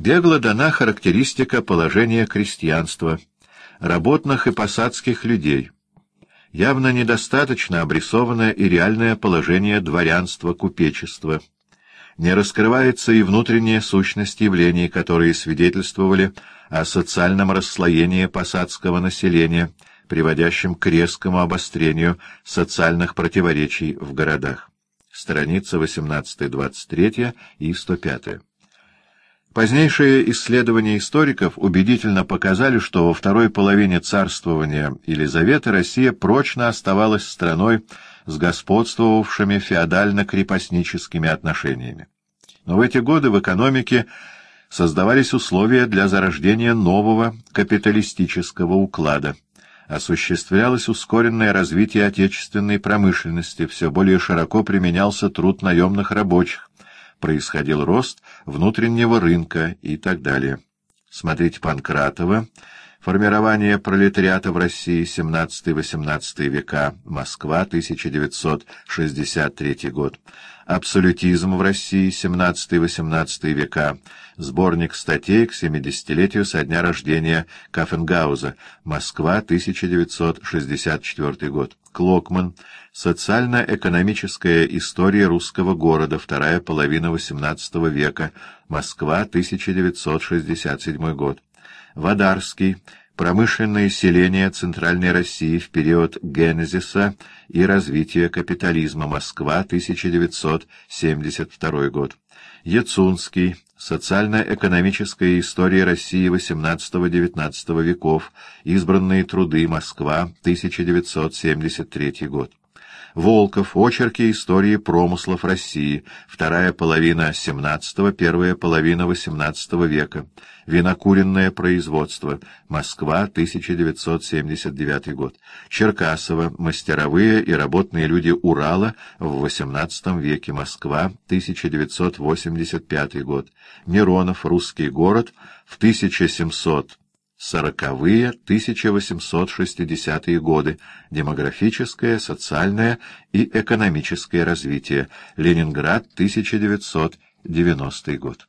Бегло дана характеристика положения крестьянства, работных и посадских людей. Явно недостаточно обрисовано и реальное положение дворянства, купечества. Не раскрывается и внутренняя сущность явлений, которые свидетельствовали о социальном расслоении посадского населения, приводящем к резкому обострению социальных противоречий в городах. Страница 18-23 и 105. Позднейшие исследования историков убедительно показали, что во второй половине царствования Елизаветы Россия прочно оставалась страной с господствовавшими феодально-крепостническими отношениями. Но в эти годы в экономике создавались условия для зарождения нового капиталистического уклада. Осуществлялось ускоренное развитие отечественной промышленности, все более широко применялся труд наемных рабочих, происходил рост внутреннего рынка и так далее. Смотрите Панкратова Формирование пролетариата в России 17-18 века. Москва, 1963 год. Абсолютизм в России 17-18 века. Сборник статей к 70-летию со дня рождения Кафенгауза. Москва, 1964 год. Клокман. Социально-экономическая история русского города. Вторая половина XVIII века. Москва, 1967 год. Вадарский. Промышленное селение Центральной России в период генезиса и развития капитализма. Москва, 1972 год. Яцунский. Социально-экономическая история России XVIII-XIX веков. Избранные труды. Москва, 1973 год. Волков. Очерки истории промыслов России. Вторая половина XVII, первая половина XVIII века. Винокуренное производство. Москва, 1979 год. Черкасова. Мастеровые и работные люди Урала в XVIII веке. Москва, 1985 год. Миронов. Русский город в 1700 сороковые, 1860-е годы, демографическое, социальное и экономическое развитие, Ленинград, 1990 год.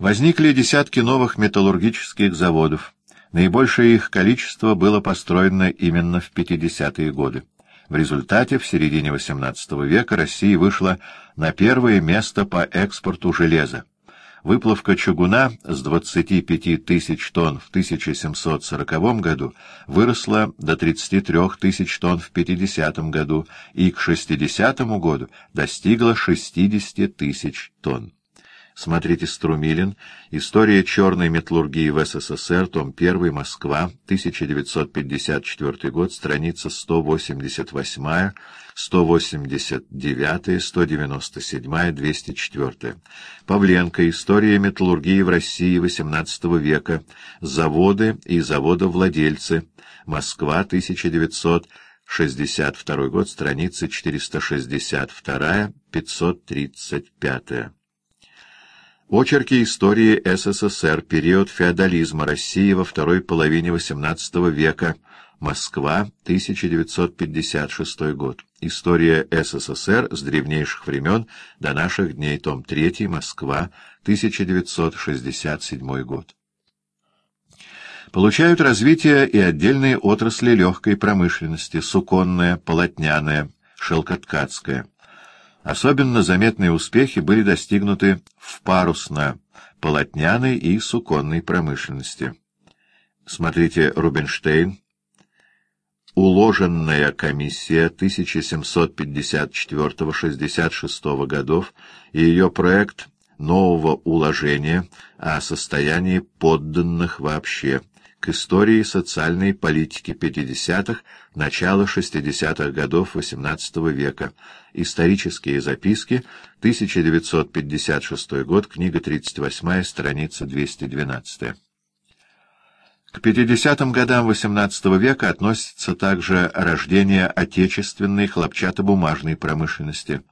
Возникли десятки новых металлургических заводов. Наибольшее их количество было построено именно в 50-е годы. В результате в середине XVIII века Россия вышла на первое место по экспорту железа. Выплавка чугуна с 25 тысяч тонн в 1740 году выросла до 33 тысяч тонн в 50 году и к 60 году достигла 60 тысяч тонн. Смотрите Струмилин. История черной металлургии в СССР. Том 1. Москва. 1954 год. Страница 188, 189, 197, 204. Павленко. История металлургии в России XVIII века. Заводы и заводовладельцы. Москва. 1962 год. Страница 462, 535. Очерки истории СССР. Период феодализма России во второй половине XVIII века. Москва, 1956 год. История СССР с древнейших времен до наших дней. Том 3. Москва, 1967 год. Получают развитие и отдельные отрасли легкой промышленности, суконная, полотняная, шелкоткацкая. Особенно заметные успехи были достигнуты в парусно-полотняной и суконной промышленности. Смотрите Рубинштейн. Уложенная комиссия 1754-66 годов и ее проект нового уложения о состоянии подданных вообще к истории социальной политики 50-х, начала 60-х годов XVIII века. Исторические записки, 1956 год, книга 38, страница 212. К 50-м годам XVIII века относится также рождение отечественной хлопчатобумажной промышленности.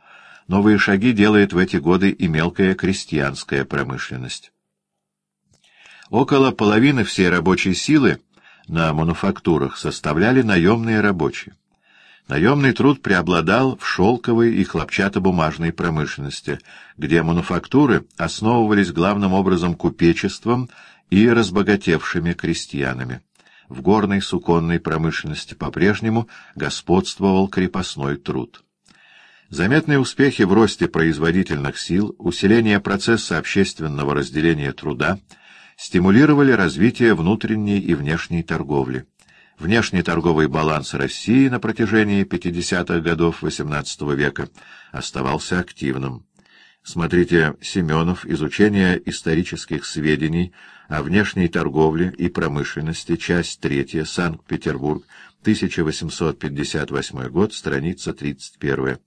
Новые шаги делает в эти годы и мелкая крестьянская промышленность. Около половины всей рабочей силы на мануфактурах составляли наемные рабочие. Наемный труд преобладал в шелковой и хлопчатобумажной промышленности, где мануфактуры основывались главным образом купечеством и разбогатевшими крестьянами. В горной суконной промышленности по-прежнему господствовал крепостной труд. Заметные успехи в росте производительных сил, усиление процесса общественного разделения труда стимулировали развитие внутренней и внешней торговли. Внешний торговый баланс России на протяжении 50-х годов XVIII века оставался активным. Смотрите Семенов «Изучение исторических сведений о внешней торговле и промышленности», часть 3, Санкт-Петербург, 1858 год, страница 31.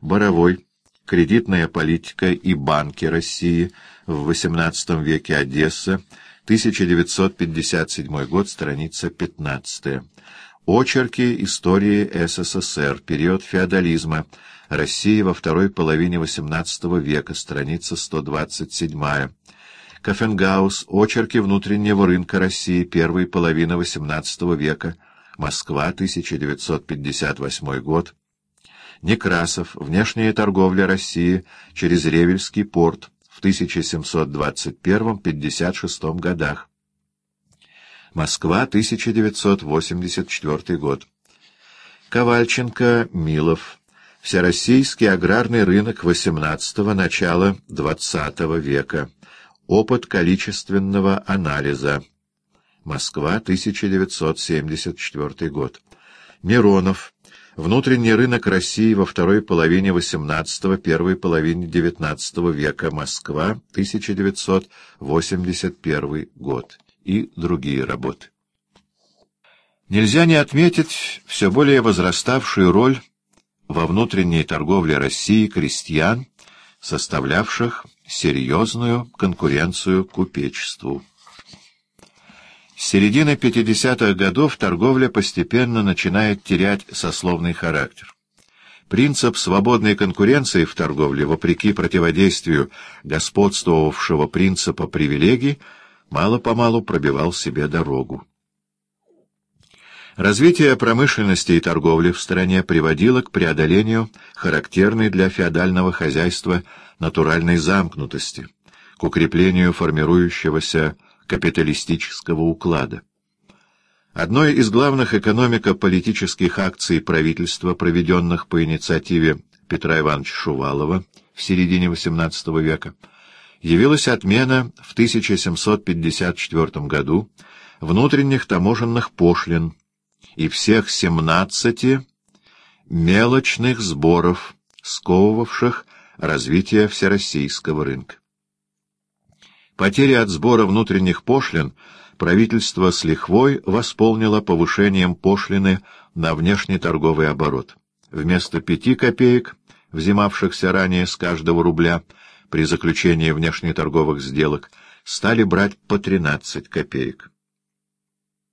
Боровой. Кредитная политика и банки России в XVIII веке Одесса, 1957 год, страница 15. Очерки истории СССР, период феодализма, Россия во второй половине XVIII века, страница 127. Кафенгаус, очерки внутреннего рынка России, первой половины XVIII века, Москва, 1958 год. Некрасов, внешняя торговля России через Ревельский порт, в 1721-56 годах. Москва, 1984 год. Ковальченко, Милов. Всероссийский аграрный рынок XVIII – начала XX века. Опыт количественного анализа. Москва, 1974 год. Миронов. Внутренний рынок России во второй половине XVIII, первой половине XIX века. Москва, 1981 год. И другие работы. Нельзя не отметить все более возраставшую роль во внутренней торговле России крестьян, составлявших серьезную конкуренцию купечеству. С середины 50-х годов торговля постепенно начинает терять сословный характер. Принцип свободной конкуренции в торговле, вопреки противодействию господствовавшего принципа привилегий, мало-помалу пробивал себе дорогу. Развитие промышленности и торговли в стране приводило к преодолению характерной для феодального хозяйства натуральной замкнутости, к укреплению формирующегося капиталистического уклада. Одной из главных экономико-политических акций правительства, проведенных по инициативе Петра Ивановича Шувалова в середине XVIII века, явилась отмена в 1754 году внутренних таможенных пошлин и всех 17 мелочных сборов, сковывавших развитие всероссийского рынка. Потери от сбора внутренних пошлин правительство с лихвой восполнило повышением пошлины на внешнеторговый оборот. Вместо пяти копеек, взимавшихся ранее с каждого рубля при заключении внешнеторговых сделок, стали брать по 13 копеек.